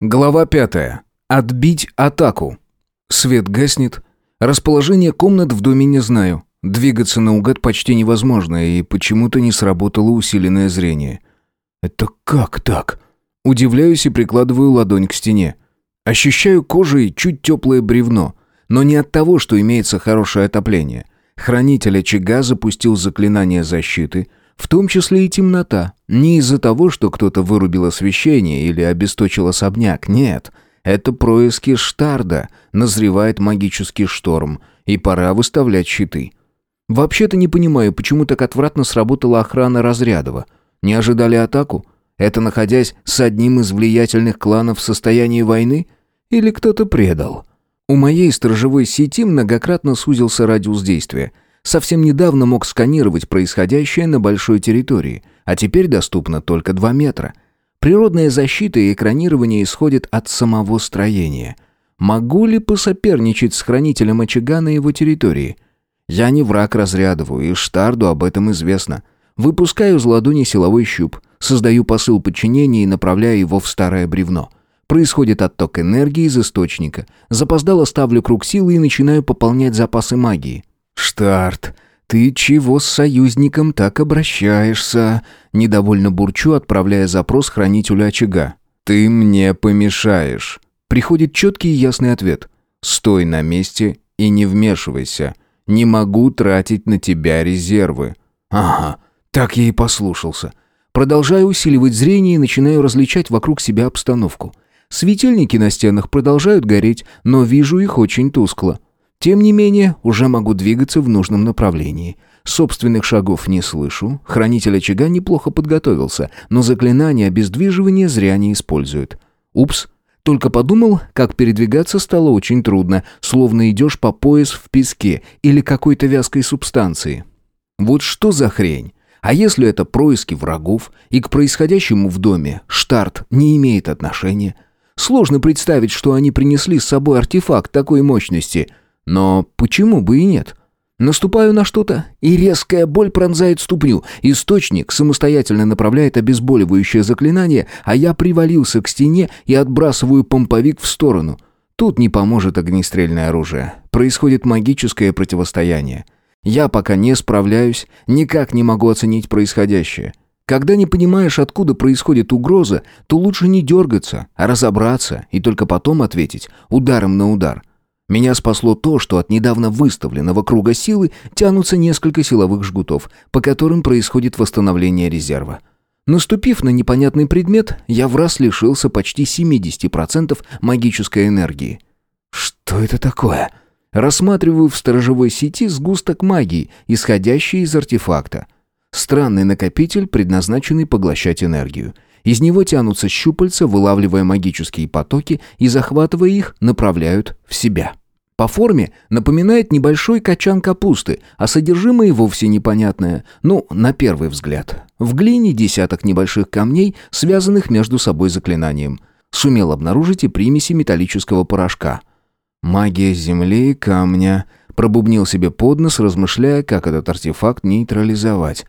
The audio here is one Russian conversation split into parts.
Глава пятая. Отбить атаку. Свет гаснет. Расположение комнат в доме не знаю. Двигаться наугад почти невозможно, и почему-то не сработало усиленное зрение. Это как так? Удивляюсь и прикладываю ладонь к стене. Ощущаю кожей чуть теплое бревно, но не от того, что имеется хорошее отопление. Хранитель очага запустил заклинание защиты, в том числе и темнота. Не из-за того, что кто-то вырубил освещение или обесточил особняк, нет. Это происки Штарда, назревает магический шторм, и пора выставлять щиты. Вообще-то не понимаю, почему так отвратно сработала охрана Разрядова. Не ожидали атаку? Это находясь с одним из влиятельных кланов в состоянии войны? Или кто-то предал? У моей сторожевой сети многократно сузился радиус действия – Совсем недавно мог сканировать происходящее на большой территории, а теперь доступно только 2 метра. Природная защита и экранирование исходят от самого строения. Могу ли посоперничать с хранителем очага на его территории? Я не враг Разрядову, и Штарду об этом известно. Выпускаю из ладони силовой щуп, создаю посыл подчинения и направляю его в старое бревно. Происходит отток энергии из источника. Запоздало ставлю круг силы и начинаю пополнять запасы магии. «Штарт, ты чего с союзником так обращаешься?» Недовольно бурчу, отправляя запрос хранителю очага. «Ты мне помешаешь». Приходит четкий и ясный ответ. «Стой на месте и не вмешивайся. Не могу тратить на тебя резервы». «Ага, так я и послушался». Продолжаю усиливать зрение и начинаю различать вокруг себя обстановку. Светильники на стенах продолжают гореть, но вижу их очень тускло. Тем не менее, уже могу двигаться в нужном направлении. Собственных шагов не слышу, хранитель очага неплохо подготовился, но заклинание обездвиживания зря не использует. Упс, только подумал, как передвигаться стало очень трудно, словно идешь по пояс в песке или какой-то вязкой субстанции. Вот что за хрень? А если это происки врагов, и к происходящему в доме штарт не имеет отношения? Сложно представить, что они принесли с собой артефакт такой мощности – но почему бы и нет? Наступаю на что-то, и резкая боль пронзает ступню. Источник самостоятельно направляет обезболивающее заклинание, а я привалился к стене и отбрасываю помповик в сторону. Тут не поможет огнестрельное оружие. Происходит магическое противостояние. Я пока не справляюсь, никак не могу оценить происходящее. Когда не понимаешь, откуда происходит угроза, то лучше не дергаться, а разобраться и только потом ответить ударом на удар. Меня спасло то, что от недавно выставленного круга силы тянутся несколько силовых жгутов, по которым происходит восстановление резерва. Наступив на непонятный предмет, я в раз лишился почти 70% магической энергии. Что это такое? Рассматриваю в сторожевой сети сгусток магии, исходящий из артефакта. Странный накопитель, предназначенный поглощать энергию. Из него тянутся щупальца, вылавливая магические потоки и, захватывая их, направляют в себя. По форме напоминает небольшой качан капусты, а содержимое вовсе непонятное, ну, на первый взгляд. В глине десяток небольших камней, связанных между собой заклинанием. Сумел обнаружить и примеси металлического порошка. «Магия земли и камня», пробубнил себе под нос, размышляя, как этот артефакт нейтрализовать.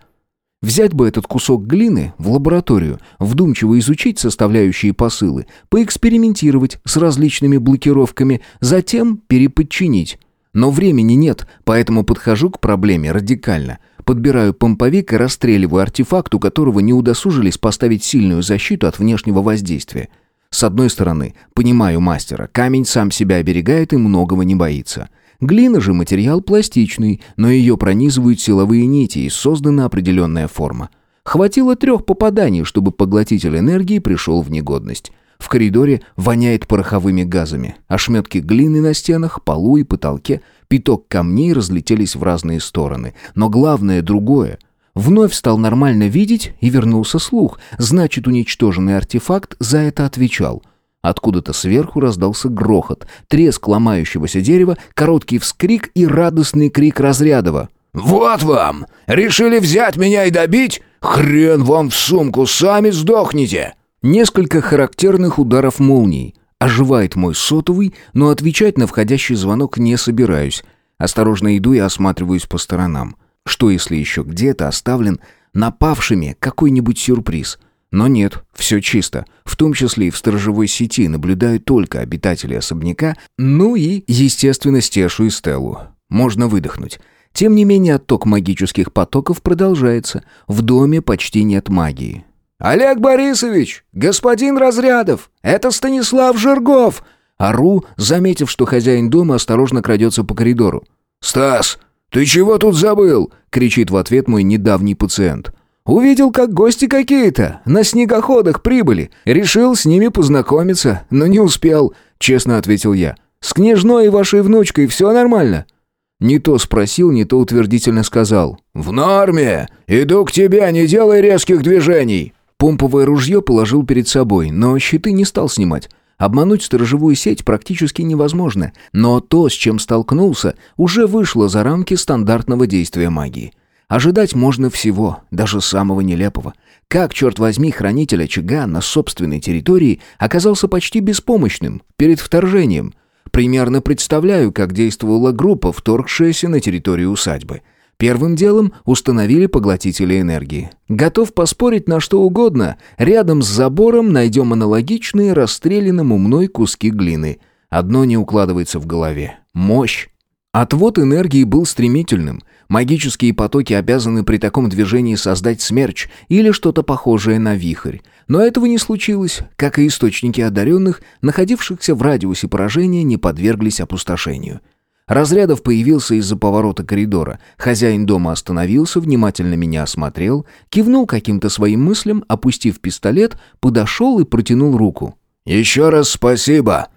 Взять бы этот кусок глины в лабораторию, вдумчиво изучить составляющие посылы, поэкспериментировать с различными блокировками, затем переподчинить. Но времени нет, поэтому подхожу к проблеме радикально. Подбираю помповик и расстреливаю артефакт, у которого не удосужились поставить сильную защиту от внешнего воздействия. С одной стороны, понимаю мастера, камень сам себя оберегает и многого не боится. Глина же материал пластичный, но ее пронизывают силовые нити и создана определенная форма. Хватило трех попаданий, чтобы поглотитель энергии пришел в негодность. В коридоре воняет пороховыми газами. Ошметки глины на стенах, полу и потолке, пяток камней разлетелись в разные стороны. Но главное другое. Вновь стал нормально видеть и вернулся слух. Значит, уничтоженный артефакт за это отвечал. Откуда-то сверху раздался грохот, треск ломающегося дерева, короткий вскрик и радостный крик Разрядова. «Вот вам! Решили взять меня и добить? Хрен вам в сумку, сами сдохните!» Несколько характерных ударов молний. Оживает мой сотовый, но отвечать на входящий звонок не собираюсь. Осторожно иду и осматриваюсь по сторонам. Что если еще где-то оставлен напавшими какой-нибудь сюрприз? Но нет, все чисто. В том числе и в сторожевой сети наблюдают только обитатели особняка, ну и, естественно, Стешу и Стеллу. Можно выдохнуть. Тем не менее, отток магических потоков продолжается. В доме почти нет магии. «Олег Борисович! Господин Разрядов! Это Станислав Жиргов!» Ору, заметив, что хозяин дома осторожно крадется по коридору. «Стас, ты чего тут забыл?» — кричит в ответ мой недавний пациент. «Увидел, как гости какие-то на снегоходах прибыли. Решил с ними познакомиться, но не успел», — честно ответил я. «С княжной и вашей внучкой все нормально?» Не то спросил, не то утвердительно сказал. «В норме! Иду к тебе, не делай резких движений!» Помповое ружье положил перед собой, но щиты не стал снимать. Обмануть сторожевую сеть практически невозможно, но то, с чем столкнулся, уже вышло за рамки стандартного действия магии. Ожидать можно всего, даже самого нелепого. Как, черт возьми, хранитель очага на собственной территории оказался почти беспомощным перед вторжением? Примерно представляю, как действовала группа, вторгшаяся на территорию усадьбы. Первым делом установили поглотители энергии. Готов поспорить на что угодно. Рядом с забором найдем аналогичные расстрелянному мной куски глины. Одно не укладывается в голове. Мощь. Отвод энергии был стремительным. Магические потоки обязаны при таком движении создать смерч или что-то похожее на вихрь. Но этого не случилось, как и источники одаренных, находившихся в радиусе поражения, не подверглись опустошению. Разрядов появился из-за поворота коридора. Хозяин дома остановился, внимательно меня осмотрел, кивнул каким-то своим мыслям, опустив пистолет, подошел и протянул руку. «Еще раз спасибо!»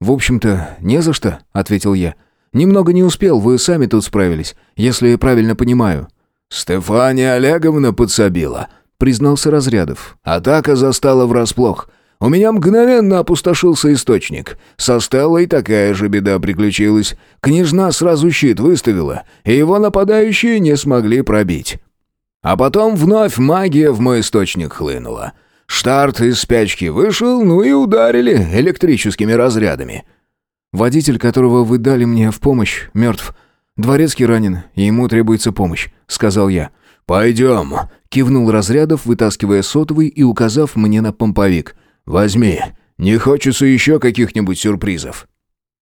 «В общем-то, не за что», — ответил я. «Немного не успел, вы сами тут справились, если я правильно понимаю». «Стефания Олеговна подсобила», — признался Разрядов. «Атака застала врасплох. У меня мгновенно опустошился источник. Со Стеллой такая же беда приключилась. Княжна сразу щит выставила, и его нападающие не смогли пробить. А потом вновь магия в мой источник хлынула. Штарт из спячки вышел, ну и ударили электрическими разрядами. Водитель, которого вы дали мне в помощь, мертв. Дворецкий ранен, и ему требуется помощь», — сказал я. «Пойдем», — кивнул Разрядов, вытаскивая сотовый и указав мне на помповик — «Возьми. Не хочется еще каких-нибудь сюрпризов».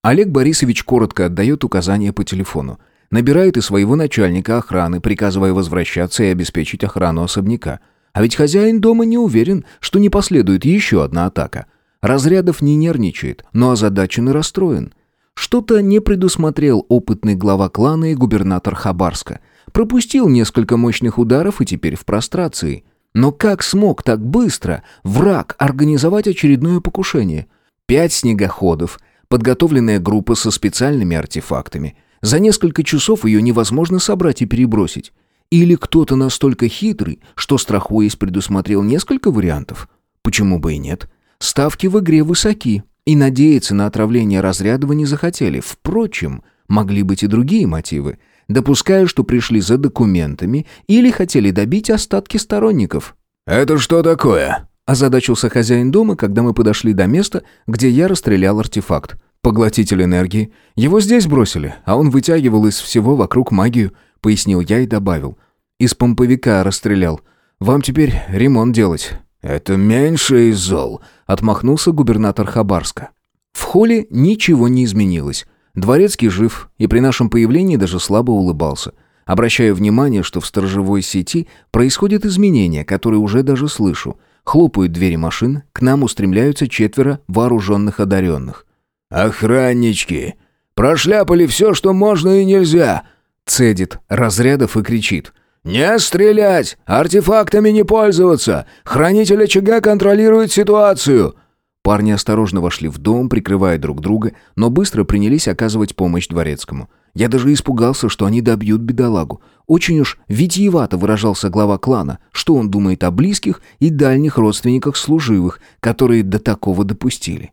Олег Борисович коротко отдает указания по телефону. Набирает и своего начальника охраны, приказывая возвращаться и обеспечить охрану особняка. А ведь хозяин дома не уверен, что не последует еще одна атака. Разрядов не нервничает, но озадачен и расстроен. Что-то не предусмотрел опытный глава клана и губернатор Хабарска. Пропустил несколько мощных ударов и теперь в прострации – но как смог так быстро враг организовать очередное покушение? Пять снегоходов, подготовленная группа со специальными артефактами. За несколько часов ее невозможно собрать и перебросить. Или кто-то настолько хитрый, что страхуясь предусмотрел несколько вариантов? Почему бы и нет? Ставки в игре высоки, и надеяться на отравление разрядова не захотели. Впрочем, могли быть и другие мотивы – Допускаю, что пришли за документами или хотели добить остатки сторонников. «Это что такое?» Озадачился хозяин дома, когда мы подошли до места, где я расстрелял артефакт. Поглотитель энергии. Его здесь бросили, а он вытягивал из всего вокруг магию, пояснил я и добавил. Из помповика расстрелял. Вам теперь ремонт делать. Это меньше из зол, отмахнулся губернатор Хабарска. В холле ничего не изменилось. Дворецкий жив, и при нашем появлении даже слабо улыбался. Обращаю внимание, что в сторожевой сети происходят изменения, которые уже даже слышу. Хлопают двери машин, к нам устремляются четверо вооруженных одаренных. «Охраннички! Прошляпали все, что можно и нельзя!» Цедит разрядов и кричит. «Не стрелять! Артефактами не пользоваться! Хранитель очага контролирует ситуацию!» Парни осторожно вошли в дом, прикрывая друг друга, но быстро принялись оказывать помощь дворецкому. Я даже испугался, что они добьют бедолагу. Очень уж витиевато выражался глава клана, что он думает о близких и дальних родственниках служивых, которые до такого допустили.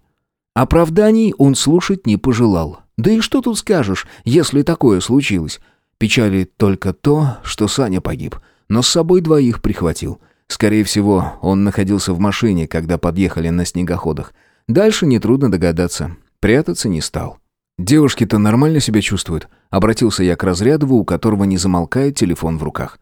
Оправданий он слушать не пожелал. Да и что тут скажешь, если такое случилось? Печали только то, что Саня погиб, но с собой двоих прихватил — Скорее всего, он находился в машине, когда подъехали на снегоходах. Дальше нетрудно догадаться. Прятаться не стал. «Девушки-то нормально себя чувствуют?» Обратился я к Разрядову, у которого не замолкает телефон в руках.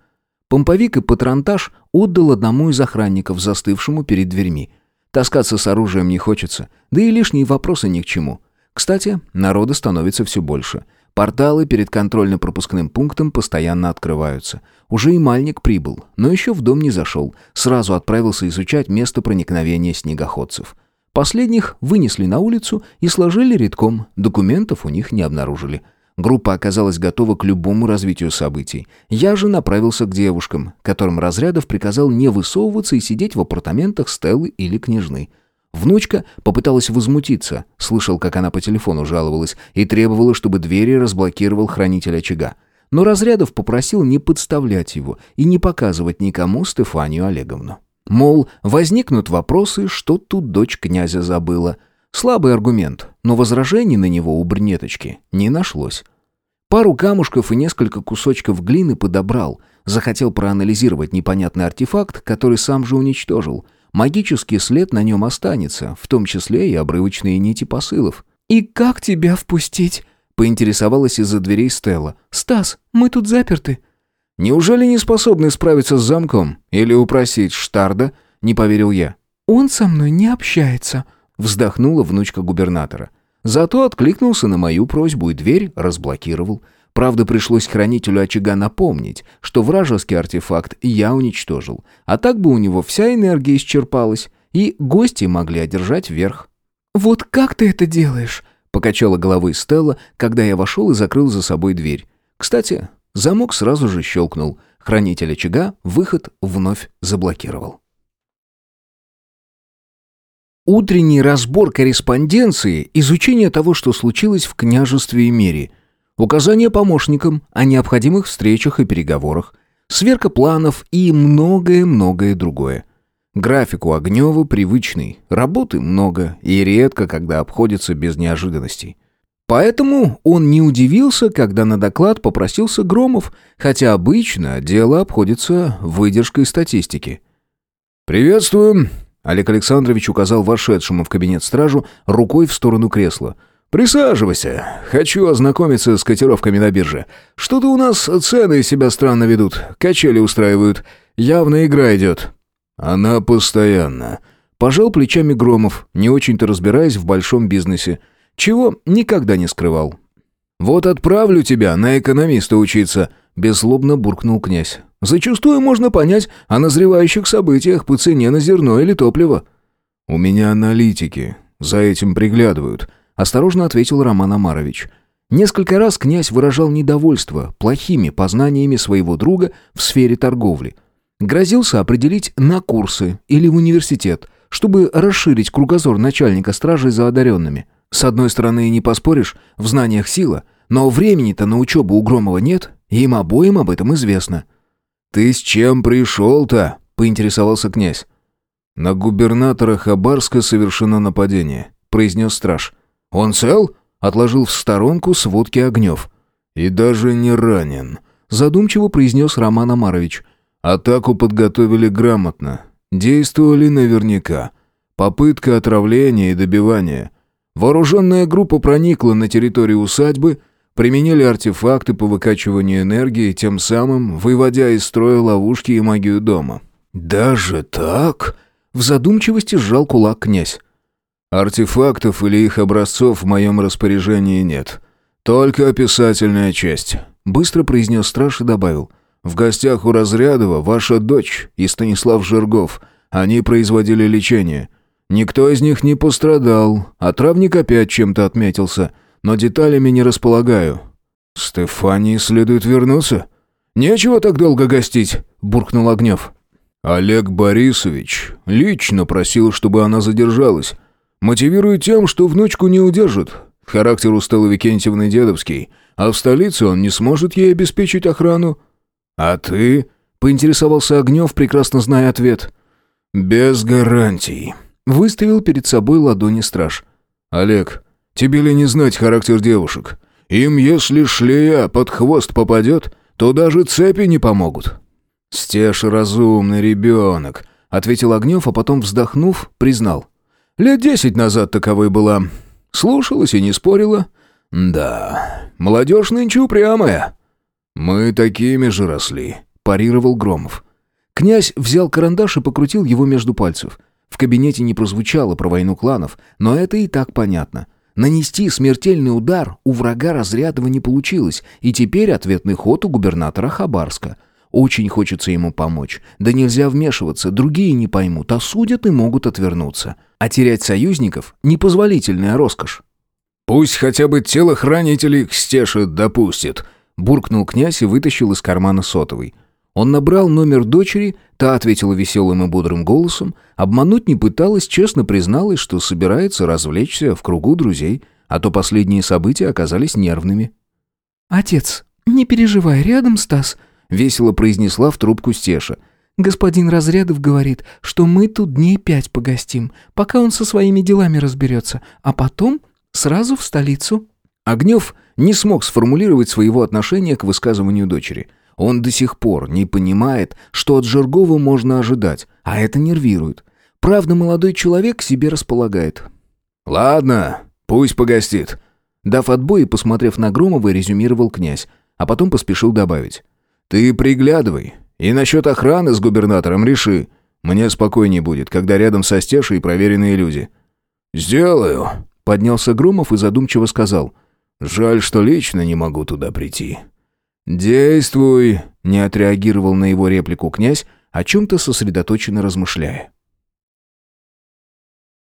Помповик и патронтаж отдал одному из охранников, застывшему перед дверьми. Таскаться с оружием не хочется, да и лишние вопросы ни к чему. Кстати, народа становится все больше. Порталы перед контрольно-пропускным пунктом постоянно открываются. Уже и Мальник прибыл, но еще в дом не зашел. Сразу отправился изучать место проникновения снегоходцев. Последних вынесли на улицу и сложили редком, документов у них не обнаружили. Группа оказалась готова к любому развитию событий. Я же направился к девушкам, которым Разрядов приказал не высовываться и сидеть в апартаментах Стеллы или Княжны. Внучка попыталась возмутиться, слышал, как она по телефону жаловалась и требовала, чтобы двери разблокировал хранитель очага. Но Разрядов попросил не подставлять его и не показывать никому Стефанию Олеговну. Мол, возникнут вопросы, что тут дочь князя забыла – Слабый аргумент, но возражений на него у брюнеточки не нашлось. Пару камушков и несколько кусочков глины подобрал. Захотел проанализировать непонятный артефакт, который сам же уничтожил. Магический след на нем останется, в том числе и обрывочные нити посылов. «И как тебя впустить?» — поинтересовалась из-за дверей Стелла. «Стас, мы тут заперты». «Неужели не способны справиться с замком? Или упросить Штарда?» — не поверил я. «Он со мной не общается», Вздохнула внучка губернатора. Зато откликнулся на мою просьбу и дверь разблокировал. Правда, пришлось хранителю очага напомнить, что вражеский артефакт я уничтожил. А так бы у него вся энергия исчерпалась, и гости могли одержать верх. «Вот как ты это делаешь?» — покачала головой Стелла, когда я вошел и закрыл за собой дверь. Кстати, замок сразу же щелкнул. Хранитель очага выход вновь заблокировал. Утренний разбор корреспонденции, изучение того, что случилось в княжестве и мире, указание помощникам о необходимых встречах и переговорах, сверка планов и многое-многое другое. График у привычный, работы много и редко, когда обходится без неожиданностей. Поэтому он не удивился, когда на доклад попросился Громов, хотя обычно дело обходится выдержкой статистики. «Приветствую. Олег Александрович указал вошедшему в кабинет стражу рукой в сторону кресла. «Присаживайся. Хочу ознакомиться с котировками на бирже. Что-то у нас цены себя странно ведут, качели устраивают. Явно игра идет». «Она постоянно». Пожал плечами Громов, не очень-то разбираясь в большом бизнесе. Чего никогда не скрывал. «Вот отправлю тебя на экономиста учиться», — беззлобно буркнул князь. Зачастую можно понять о назревающих событиях по цене на зерно или топливо». «У меня аналитики. За этим приглядывают», — осторожно ответил Роман Амарович. Несколько раз князь выражал недовольство плохими познаниями своего друга в сфере торговли. Грозился определить на курсы или в университет, чтобы расширить кругозор начальника стражи за одаренными. С одной стороны, не поспоришь, в знаниях сила, но времени-то на учебу у Громова нет, и им обоим об этом известно. «Ты с чем пришел-то?» — поинтересовался князь. «На губернатора Хабарска совершено нападение», — произнес страж. «Он цел?» — отложил в сторонку сводки Огнев. «И даже не ранен», — задумчиво произнес Роман Амарович. «Атаку подготовили грамотно. Действовали наверняка. Попытка отравления и добивания. Вооруженная группа проникла на территорию усадьбы — Применили артефакты по выкачиванию энергии, тем самым выводя из строя ловушки и магию дома. «Даже так?» — в задумчивости сжал кулак князь. «Артефактов или их образцов в моем распоряжении нет. Только описательная часть», — быстро произнес страж и добавил. «В гостях у Разрядова ваша дочь и Станислав Жиргов. Они производили лечение. Никто из них не пострадал, а травник опять чем-то отметился» но деталями не располагаю». «Стефании следует вернуться?» «Нечего так долго гостить», — буркнул Огнев. «Олег Борисович лично просил, чтобы она задержалась. Мотивирует тем, что внучку не удержат. Характер у Стеллы Викентьевны дедовский, а в столице он не сможет ей обеспечить охрану». «А ты?» — поинтересовался Огнев, прекрасно зная ответ. «Без гарантий», — выставил перед собой ладони страж. «Олег, Тебе ли не знать характер девушек? Им, если шлея под хвост попадет, то даже цепи не помогут». «Стеж разумный ребенок», — ответил Огнев, а потом, вздохнув, признал. «Лет десять назад таковой была. Слушалась и не спорила. Да, молодежь нынче упрямая». «Мы такими же росли», —— парировал Громов. Князь взял карандаш и покрутил его между пальцев. В кабинете не прозвучало про войну кланов, но это и так понятно. Нанести смертельный удар у врага Разрядова не получилось, и теперь ответный ход у губернатора Хабарска. Очень хочется ему помочь. Да нельзя вмешиваться, другие не поймут, осудят и могут отвернуться. А терять союзников – непозволительная роскошь. «Пусть хотя бы телохранителей к стеше допустит», – буркнул князь и вытащил из кармана сотовый. Он набрал номер дочери, та ответила веселым и бодрым голосом, обмануть не пыталась, честно призналась, что собирается развлечься в кругу друзей, а то последние события оказались нервными. «Отец, не переживай, рядом Стас», — весело произнесла в трубку Стеша. «Господин Разрядов говорит, что мы тут дней пять погостим, пока он со своими делами разберется, а потом Сразу в столицу». Огнев не смог сформулировать своего отношения к высказыванию дочери. Он до сих пор не понимает, что от Жиргова можно ожидать, а это нервирует. Правда, молодой человек к себе располагает. «Ладно, пусть погостит». Дав отбой и посмотрев на Громова, резюмировал князь, а потом поспешил добавить. «Ты приглядывай, и насчет охраны с губернатором реши. Мне спокойнее будет, когда рядом со Стешей проверенные люди». «Сделаю», Поднялся Громов и задумчиво сказал. «Жаль, что лично не могу туда прийти». «Действуй!» — не отреагировал на его реплику князь, о чем-то сосредоточенно размышляя.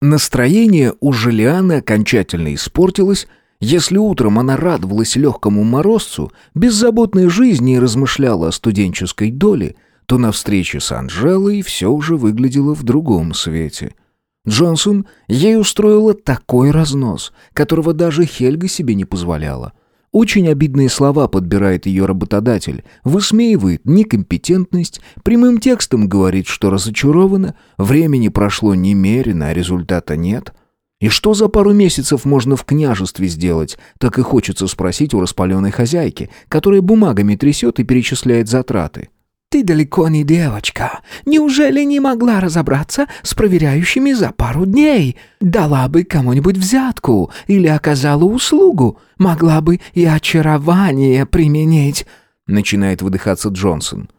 Настроение у Желианы окончательно испортилось, если утром она радовалась легкому морозцу, беззаботной жизни и размышляла о студенческой доле, то на встрече с Анжелой все уже выглядело в другом свете — Джонсон ей устроила такой разнос, которого даже Хельга себе не позволяла. Очень обидные слова подбирает ее работодатель, высмеивает некомпетентность, прямым текстом говорит, что разочарована, времени прошло немерено, а результата нет. И что за пару месяцев можно в княжестве сделать, так и хочется спросить у распаленной хозяйки, которая бумагами трясет и перечисляет затраты. Ты далеко не девочка. Неужели не могла разобраться с проверяющими за пару дней? Дала бы кому-нибудь взятку или оказала услугу. Могла бы и очарование применить. Начинает выдыхаться Джонсон.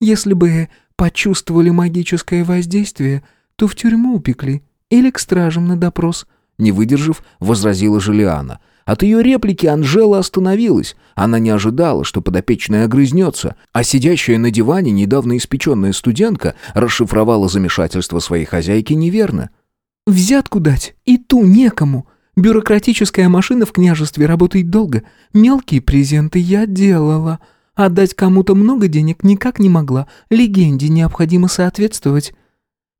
Если бы почувствовали магическое воздействие, то в тюрьму упекли или к стражам на допрос. Не выдержав, возразила Жулиана. От ее реплики Анжела остановилась. Она не ожидала, что подопечная огрызнется, а сидящая на диване недавно испеченная студентка расшифровала замешательство своей хозяйки неверно. «Взятку дать и ту некому. Бюрократическая машина в княжестве работает долго. Мелкие презенты я делала. Отдать кому-то много денег никак не могла. Легенде необходимо соответствовать».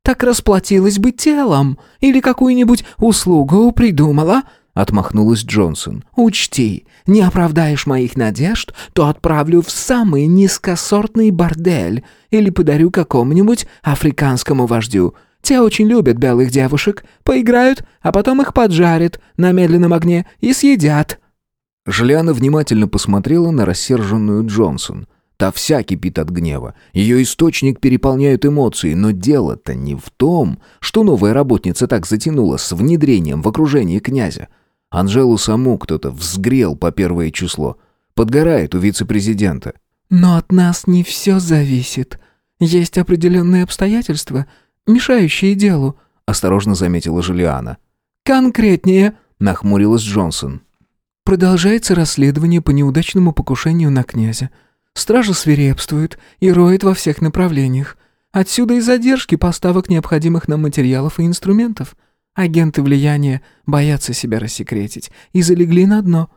«Так расплатилась бы телом или какую-нибудь услугу придумала», Отмахнулась Джонсон. «Учти, не оправдаешь моих надежд, то отправлю в самый низкосортный бордель или подарю какому-нибудь африканскому вождю. Те очень любят белых девушек, поиграют, а потом их поджарят на медленном огне и съедят». Жляна внимательно посмотрела на рассерженную Джонсон. Та вся кипит от гнева. Ее источник переполняют эмоции, но дело-то не в том, что новая работница так затянула с внедрением в окружении князя. Анжелу саму кто-то взгрел по первое число. Подгорает у вице-президента. «Но от нас не все зависит. Есть определенные обстоятельства, мешающие делу», — осторожно заметила Жулиана. «Конкретнее», — нахмурилась Джонсон. «Продолжается расследование по неудачному покушению на князя. Стража свирепствует и роет во всех направлениях. Отсюда и задержки поставок необходимых нам материалов и инструментов». Агенты влияния боятся себя рассекретить и залегли на дно.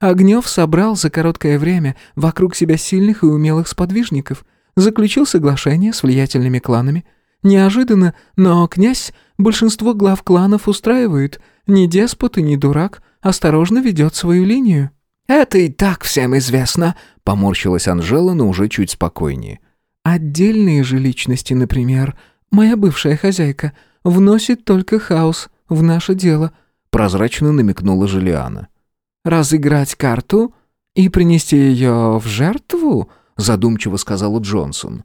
Огнев собрал за короткое время вокруг себя сильных и умелых сподвижников, заключил соглашение с влиятельными кланами. Неожиданно, но князь большинство глав кланов устраивает. Ни деспот и ни дурак, осторожно ведет свою линию. «Это и так всем известно», — поморщилась Анжела, но уже чуть спокойнее. «Отдельные же личности, например, моя бывшая хозяйка — вносит только хаос в наше дело», — прозрачно намекнула Желиана. «Разыграть карту и принести ее в жертву?» — задумчиво сказала Джонсон.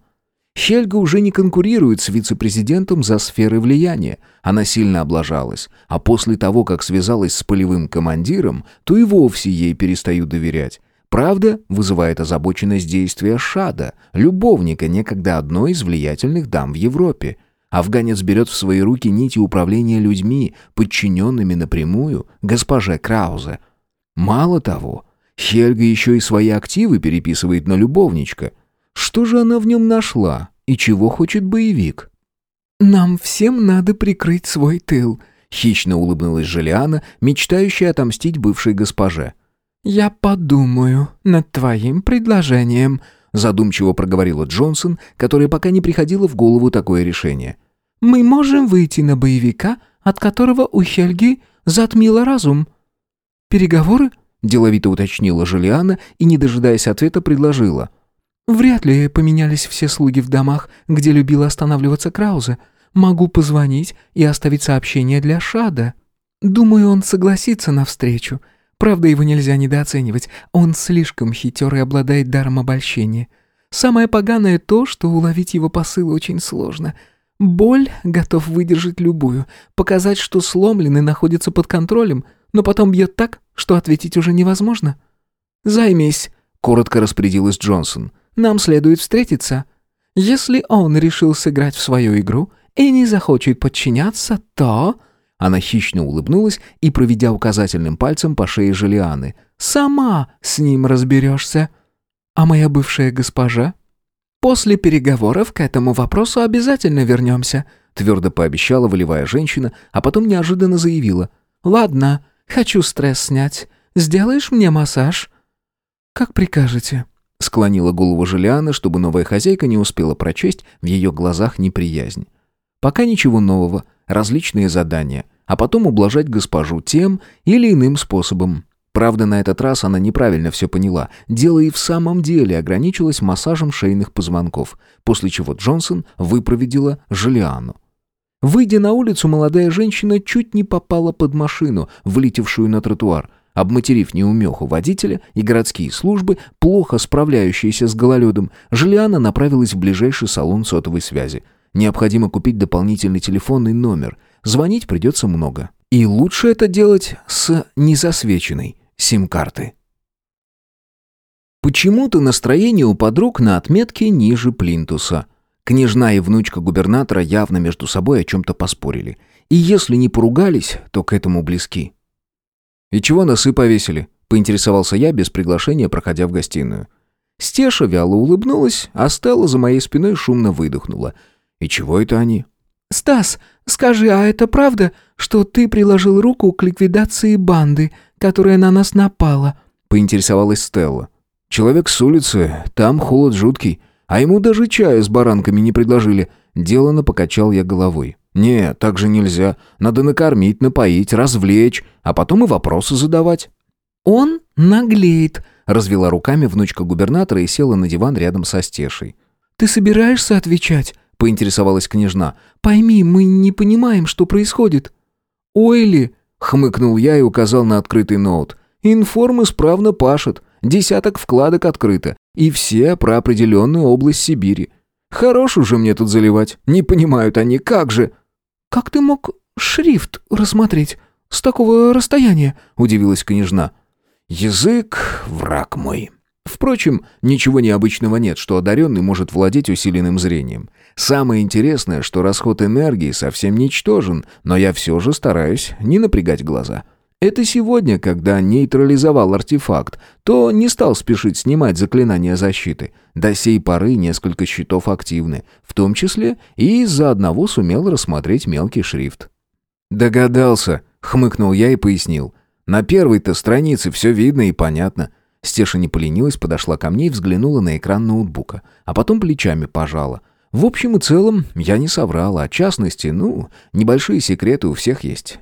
Хельга уже не конкурирует с вице-президентом за сферы влияния. Она сильно облажалась, а после того, как связалась с полевым командиром, то и вовсе ей перестаю доверять. Правда, вызывает озабоченность действия Шада, любовника некогда одной из влиятельных дам в Европе. Афганец берет в свои руки нити управления людьми, подчиненными напрямую госпоже Краузе. Мало того, Хельга еще и свои активы переписывает на любовничка. Что же она в нем нашла и чего хочет боевик? «Нам всем надо прикрыть свой тыл», — хищно улыбнулась Желиана, мечтающая отомстить бывшей госпоже. «Я подумаю над твоим предложением», — задумчиво проговорила Джонсон, которой пока не приходило в голову такое решение. «Мы можем выйти на боевика, от которого у Хельги затмило разум». «Переговоры?» — деловито уточнила Желиана и, не дожидаясь ответа, предложила. «Вряд ли поменялись все слуги в домах, где любила останавливаться Краузе. Могу позвонить и оставить сообщение для Шада. Думаю, он согласится на встречу. Правда, его нельзя недооценивать. Он слишком хитер и обладает даром обольщения. Самое поганое то, что уловить его посыл очень сложно. Боль готов выдержать любую, показать, что сломленный находится под контролем, но потом бьет так, что ответить уже невозможно. «Займись», — коротко распорядилась Джонсон. «Нам следует встретиться. Если он решил сыграть в свою игру, и не захочет подчиняться, то...» Она хищно улыбнулась и, проведя указательным пальцем по шее Желианы, «Сама с ним разберешься. А моя бывшая госпожа?» «После переговоров к этому вопросу обязательно вернемся», твердо пообещала волевая женщина, а потом неожиданно заявила. «Ладно, хочу стресс снять. Сделаешь мне массаж?» «Как прикажете», склонила голову Желиана, чтобы новая хозяйка не успела прочесть в ее глазах неприязнь. Пока ничего нового, различные задания, а потом ублажать госпожу тем или иным способом. Правда, на этот раз она неправильно все поняла. Дело и в самом деле ограничилось массажем шейных позвонков, после чего Джонсон выпроведила Желиану. Выйдя на улицу, молодая женщина чуть не попала под машину, вылетевшую на тротуар. Обматерив неумеху водителя и городские службы, плохо справляющиеся с гололедом, Желиана направилась в ближайший салон сотовой связи – Необходимо купить дополнительный телефонный номер. Звонить придется много. И лучше это делать с незасвеченной сим-карты. Почему-то настроение у подруг на отметке ниже плинтуса. Княжна и внучка губернатора явно между собой о чем-то поспорили. И если не поругались, то к этому близки. «И чего носы повесили?» — поинтересовался я без приглашения, проходя в гостиную. Стеша вяло улыбнулась, а Стелла за моей спиной шумно выдохнула — «И чего это они?» «Стас, скажи, а это правда, что ты приложил руку к ликвидации банды, которая на нас напала?» — поинтересовалась Стелла. «Человек с улицы, там холод жуткий, а ему даже чая с баранками не предложили». Делано покачал я головой. «Не, так же нельзя. Надо накормить, напоить, развлечь, а потом и вопросы задавать». «Он наглеет», — развела руками внучка губернатора и села на диван рядом со Стешей. «Ты собираешься отвечать?» поинтересовалась княжна. «Пойми, мы не понимаем, что происходит». «Ойли!» — хмыкнул я и указал на открытый ноут. «Информ исправно пашет, десяток вкладок открыто, и все про определенную область Сибири. Хорош уже мне тут заливать, не понимают они, как же...» «Как ты мог шрифт рассмотреть с такого расстояния?» — удивилась княжна. «Язык — враг мой», Впрочем, ничего необычного нет, что одаренный может владеть усиленным зрением. Самое интересное, что расход энергии совсем ничтожен, но я все же стараюсь не напрягать глаза. Это сегодня, когда нейтрализовал артефакт, то не стал спешить снимать заклинания защиты. До сей поры несколько щитов активны, в том числе и из-за одного сумел рассмотреть мелкий шрифт. «Догадался», — хмыкнул я и пояснил. «На первой-то странице все видно и понятно». Стеша не поленилась, подошла ко мне и взглянула на экран ноутбука, а потом плечами пожала. В общем и целом, я не соврала, а частности, ну, небольшие секреты у всех есть.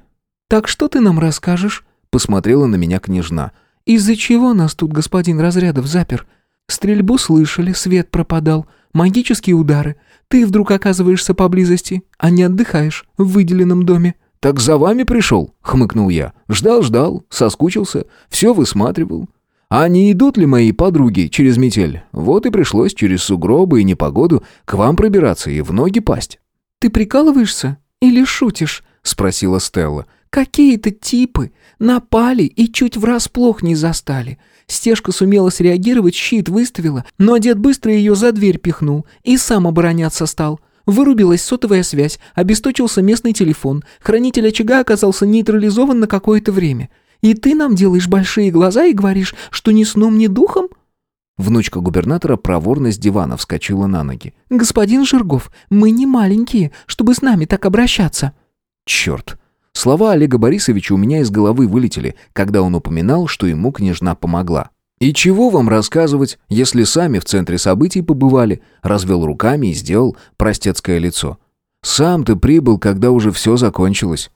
«Так что ты нам расскажешь?» — посмотрела на меня княжна. «Из-за чего нас тут господин Разрядов запер? Стрельбу слышали, свет пропадал, магические удары. Ты вдруг оказываешься поблизости, а не отдыхаешь в выделенном доме». «Так за вами пришел?» — хмыкнул я. «Ждал-ждал, соскучился, все высматривал. А не идут ли мои подруги через метель? Вот и пришлось через сугробы и непогоду к вам пробираться и в ноги пасть». «Ты прикалываешься или шутишь?» — спросила Стелла. Какие-то типы напали и чуть врасплох не застали. Стежка сумела среагировать, щит выставила, но дед быстро ее за дверь пихнул и сам обороняться стал. Вырубилась сотовая связь, обесточился местный телефон, хранитель очага оказался нейтрализован на какое-то время. И ты нам делаешь большие глаза и говоришь, что ни сном, ни духом?» Внучка губернатора проворно с дивана вскочила на ноги. «Господин Жиргов, мы не маленькие, чтобы с нами так обращаться». «Черт!» Слова Олега Борисовича у меня из головы вылетели, когда он упоминал, что ему княжна помогла. «И чего вам рассказывать, если сами в центре событий побывали?» Развел руками и сделал простецкое лицо. «Сам ты прибыл, когда уже все закончилось».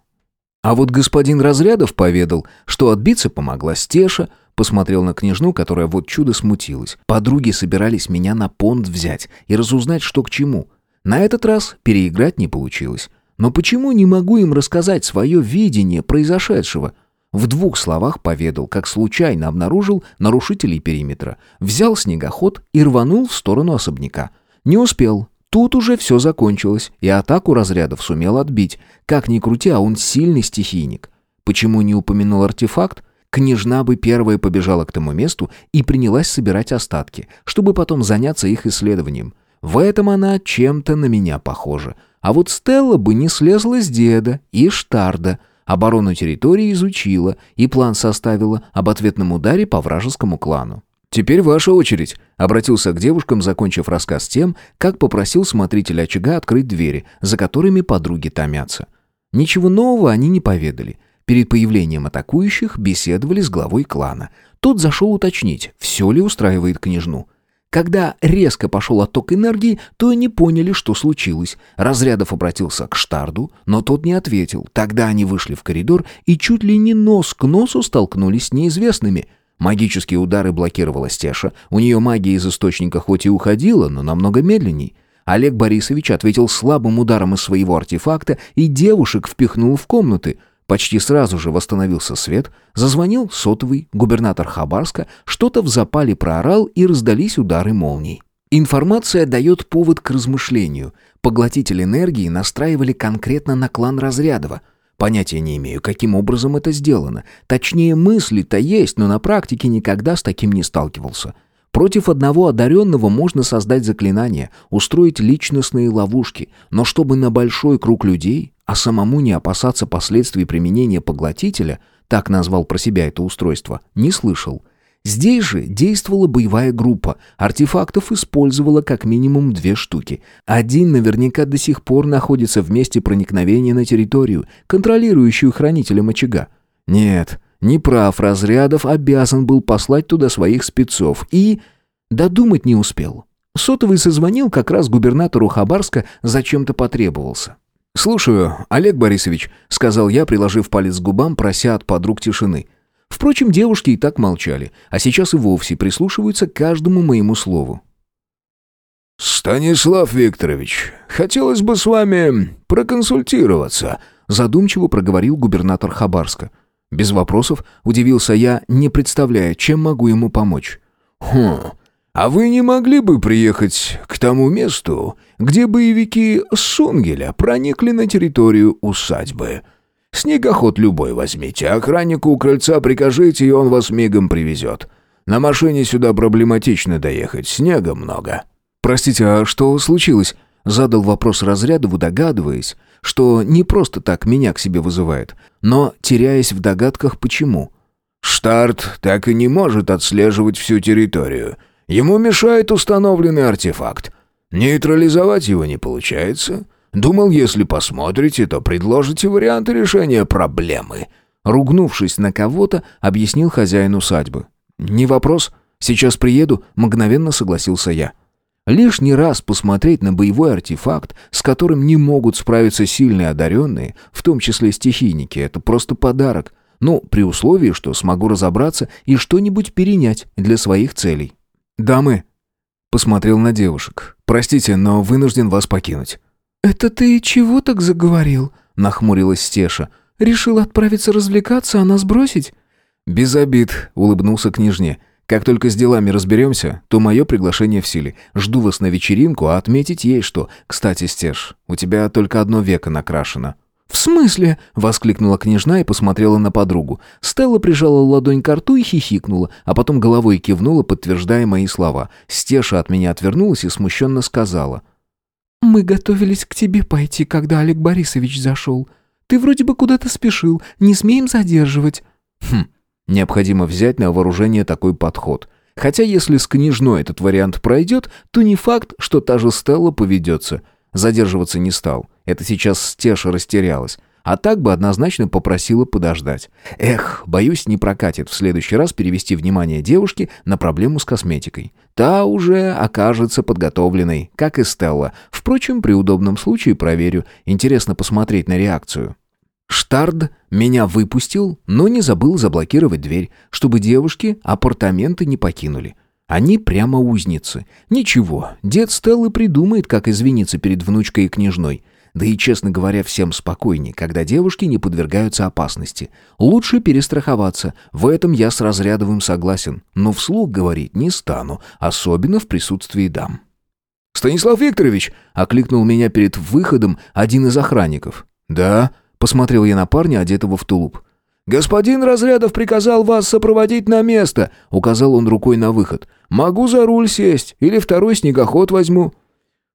А вот господин Разрядов поведал, что отбиться помогла Стеша, посмотрел на княжну, которая вот чудо смутилась. Подруги собирались меня на понт взять и разузнать, что к чему. На этот раз переиграть не получилось. Но почему не могу им рассказать свое видение произошедшего? В двух словах поведал, как случайно обнаружил нарушителей периметра, взял снегоход и рванул в сторону особняка. Не успел. Тут уже все закончилось, и атаку разрядов сумел отбить. Как ни крути, а он сильный стихийник. Почему не упомянул артефакт? Княжна бы первая побежала к тому месту и принялась собирать остатки, чтобы потом заняться их исследованием. В этом она чем-то на меня похожа. А вот Стелла бы не слезла с деда и Штарда — Оборону территории изучила и план составила об ответном ударе по вражескому клану. «Теперь ваша очередь», — обратился к девушкам, закончив рассказ тем, как попросил смотритель очага открыть двери, за которыми подруги томятся. Ничего нового они не поведали. Перед появлением атакующих беседовали с главой клана. Тот зашел уточнить, все ли устраивает княжну. Когда резко пошел отток энергии, то и не поняли, что случилось. Разрядов обратился к Штарду, но тот не ответил. Тогда они вышли в коридор и чуть ли не нос к носу столкнулись с неизвестными. Магические удары блокировала Стеша. У нее магия из источника хоть и уходила, но намного медленней. Олег Борисович ответил слабым ударом из своего артефакта и девушек впихнул в комнаты — Почти сразу же восстановился свет, зазвонил сотовый, губернатор Хабарска что-то в запале проорал и раздались удары молний. Информация дает повод к размышлению. Поглотитель энергии настраивали конкретно на клан Разрядова. Понятия не имею, каким образом это сделано. Точнее, мысли-то есть, но на практике никогда с таким не сталкивался. Против одного одаренного можно создать заклинание, устроить личностные ловушки, но чтобы на большой круг людей а самому не опасаться последствий применения поглотителя, так назвал про себя это устройство, не слышал. Здесь же действовала боевая группа, артефактов использовала как минимум две штуки. Один наверняка до сих пор находится в месте проникновения на территорию, контролирующую хранителем очага. Нет, не прав, Разрядов обязан был послать туда своих спецов и... Додумать не успел. Сотовый созвонил как раз губернатору Хабарска, зачем-то потребовался. «Слушаю, Олег Борисович», — сказал я, приложив палец к губам, прося от подруг тишины. Впрочем, девушки и так молчали, а сейчас и вовсе прислушиваются к каждому моему слову. «Станислав Викторович, хотелось бы с вами проконсультироваться», — задумчиво проговорил губернатор Хабарска. Без вопросов удивился я, не представляя, чем могу ему помочь. «Хм, а вы не могли бы приехать к тому месту, где боевики Сунгеля проникли на территорию усадьбы? Снегоход любой возьмите, охраннику у крыльца прикажите, и он вас мигом привезет. На машине сюда проблематично доехать, снега много». «Простите, а что случилось?» Задал вопрос Разрядову, догадываясь, что не просто так меня к себе вызывает, но теряясь в догадках, почему. «Штарт так и не может отслеживать всю территорию». Ему мешает установленный артефакт. Нейтрализовать его не получается. Думал, если посмотрите, то предложите варианты решения проблемы». Ругнувшись на кого-то, объяснил хозяин усадьбы. «Не вопрос. Сейчас приеду», — мгновенно согласился я. Лишний раз посмотреть на боевой артефакт, с которым не могут справиться сильные одаренные, в том числе стихийники, это просто подарок. Ну, при условии, что смогу разобраться и что-нибудь перенять для своих целей. «Дамы!» Посмотрел на девушек. «Простите, но вынужден вас покинуть». «Это ты чего так заговорил?» Нахмурилась Стеша. «Решил отправиться развлекаться, а нас бросить?» «Без обид», — улыбнулся княжне. «Как только с делами разберемся, то мое приглашение в силе. Жду вас на вечеринку, а отметить ей что. Кстати, Стеш, у тебя только одно веко накрашено». «В смысле?» — воскликнула княжна и посмотрела на подругу. Стелла прижала ладонь к рту и хихикнула, а потом головой кивнула, подтверждая мои слова. Стеша от меня отвернулась и смущенно сказала. «Мы готовились к тебе пойти, когда Олег Борисович зашел. Ты вроде бы куда-то спешил, не смеем задерживать». «Хм, необходимо взять на вооружение такой подход. Хотя если с княжной этот вариант пройдет, то не факт, что та же Стелла поведется. Задерживаться не стал. Это сейчас Стеша растерялась. А так бы однозначно попросила подождать. Эх, боюсь, не прокатит в следующий раз перевести внимание девушки на проблему с косметикой. Та уже окажется подготовленной, как и Стелла. Впрочем, при удобном случае проверю. Интересно посмотреть на реакцию. Штард меня выпустил, но не забыл заблокировать дверь, чтобы девушки апартаменты не покинули. Они прямо узницы. Ничего, дед Стеллы придумает, как извиниться перед внучкой и княжной. Да и, честно говоря, всем спокойнее, когда девушки не подвергаются опасности. Лучше перестраховаться, в этом я с Разрядовым согласен, но вслух говорить не стану, особенно в присутствии дам. «Станислав Викторович!» — окликнул меня перед выходом один из охранников. «Да?» — посмотрел я на парня, одетого в тулуп. «Господин Разрядов приказал вас сопроводить на место», — указал он рукой на выход. «Могу за руль сесть или второй снегоход возьму».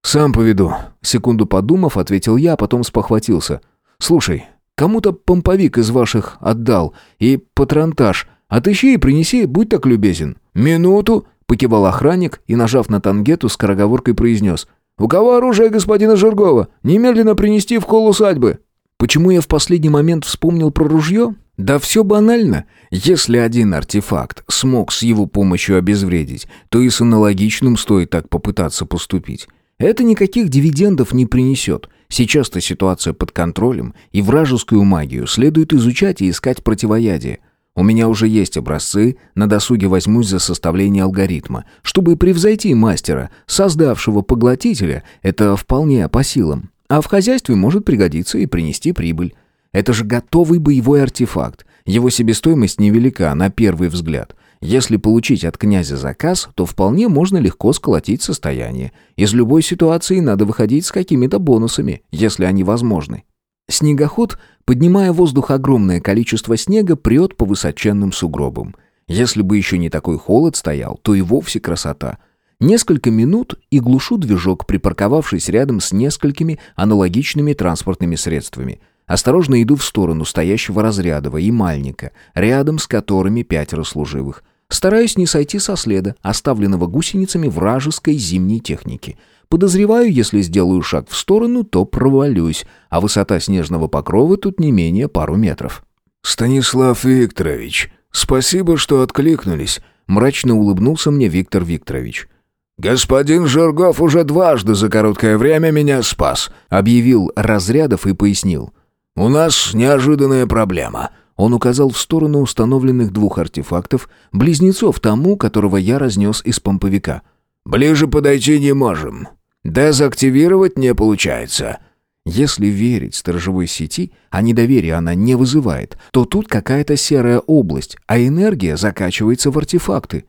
«Сам поведу», — секунду подумав, ответил я, а потом спохватился. «Слушай, кому-то помповик из ваших отдал и патронтаж. Отыщи и принеси, будь так любезен». «Минуту», — покивал охранник и, нажав на тангету, скороговоркой произнес. «У кого оружие господина Жиргова? Немедленно принести в холл усадьбы». Почему я в последний момент вспомнил про ружье? Да все банально. Если один артефакт смог с его помощью обезвредить, то и с аналогичным стоит так попытаться поступить. Это никаких дивидендов не принесет. Сейчас-то ситуация под контролем, и вражескую магию следует изучать и искать противоядие. У меня уже есть образцы, на досуге возьмусь за составление алгоритма. Чтобы превзойти мастера, создавшего поглотителя, это вполне по силам. А в хозяйстве может пригодиться и принести прибыль. Это же готовый боевой артефакт. Его себестоимость невелика на первый взгляд. Если получить от князя заказ, то вполне можно легко сколотить состояние. Из любой ситуации надо выходить с какими-то бонусами, если они возможны. Снегоход, поднимая в воздух огромное количество снега, прет по высоченным сугробам. Если бы еще не такой холод стоял, то и вовсе красота. Несколько минут и глушу движок, припарковавшись рядом с несколькими аналогичными транспортными средствами. Осторожно иду в сторону стоящего Разрядова и Мальника, рядом с которыми пятеро служивых. Стараюсь не сойти со следа, оставленного гусеницами вражеской зимней техники. Подозреваю, если сделаю шаг в сторону, то провалюсь, а высота снежного покрова тут не менее пару метров. «Станислав Викторович, спасибо, что откликнулись», — мрачно улыбнулся мне Виктор Викторович. «Господин Жиргов уже дважды за короткое время меня спас», — объявил Разрядов и пояснил. «У нас неожиданная проблема. Он указал в сторону установленных двух артефактов, близнецов тому, которого я разнес из помповика. «Ближе подойти не можем. Дезактивировать не получается». Если верить сторожевой сети, а недоверие она не вызывает, то тут какая-то серая область, а энергия закачивается в артефакты.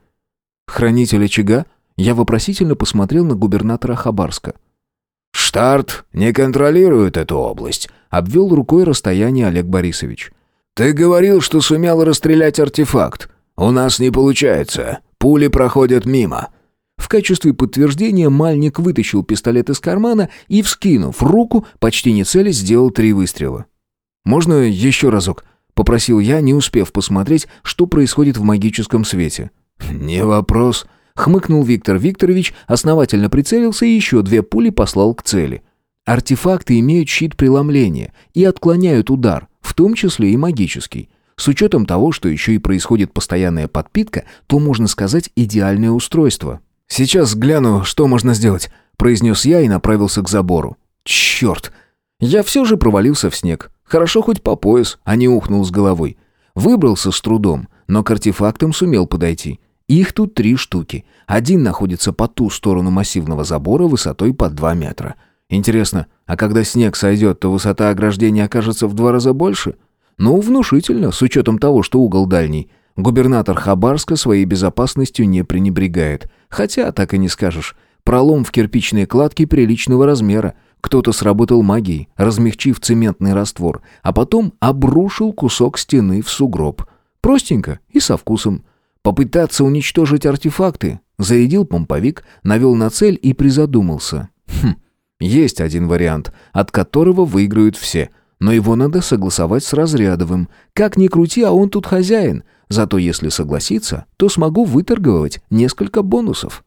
Хранитель очага? Я вопросительно посмотрел на губернатора Хабарска. «Штарт не контролирует эту область», — обвел рукой расстояние Олег Борисович. «Ты говорил, что сумел расстрелять артефакт. У нас не получается. Пули проходят мимо». В качестве подтверждения Мальник вытащил пистолет из кармана и, вскинув руку, почти не целясь, сделал три выстрела. «Можно еще разок?» — попросил я, не успев посмотреть, что происходит в магическом свете. «Не вопрос», — хмыкнул Виктор Викторович, основательно прицелился и еще две пули послал к цели. Артефакты имеют щит преломления и отклоняют удар, в том числе и магический. С учетом того, что еще и происходит постоянная подпитка, то, можно сказать, идеальное устройство. «Сейчас гляну, что можно сделать», — произнес я и направился к забору. «Черт!» Я все же провалился в снег. Хорошо хоть по пояс, а не ухнул с головой. Выбрался с трудом, но к артефактам сумел подойти. Их тут три штуки. Один находится по ту сторону массивного забора высотой под два метра — Интересно, а когда снег сойдет, то высота ограждения окажется в два раза больше? Ну, внушительно, с учетом того, что угол дальний. Губернатор Хабарска своей безопасностью не пренебрегает. Хотя, так и не скажешь. Пролом в кирпичной кладке приличного размера. Кто-то сработал магией, размягчив цементный раствор, а потом обрушил кусок стены в сугроб. Простенько и со вкусом. Попытаться уничтожить артефакты. Зарядил помповик, навел на цель и призадумался. Хм, есть один вариант, от которого выиграют все. Но его надо согласовать с Разрядовым. Как ни крути, а он тут хозяин. Зато если согласиться, то смогу выторговать несколько бонусов.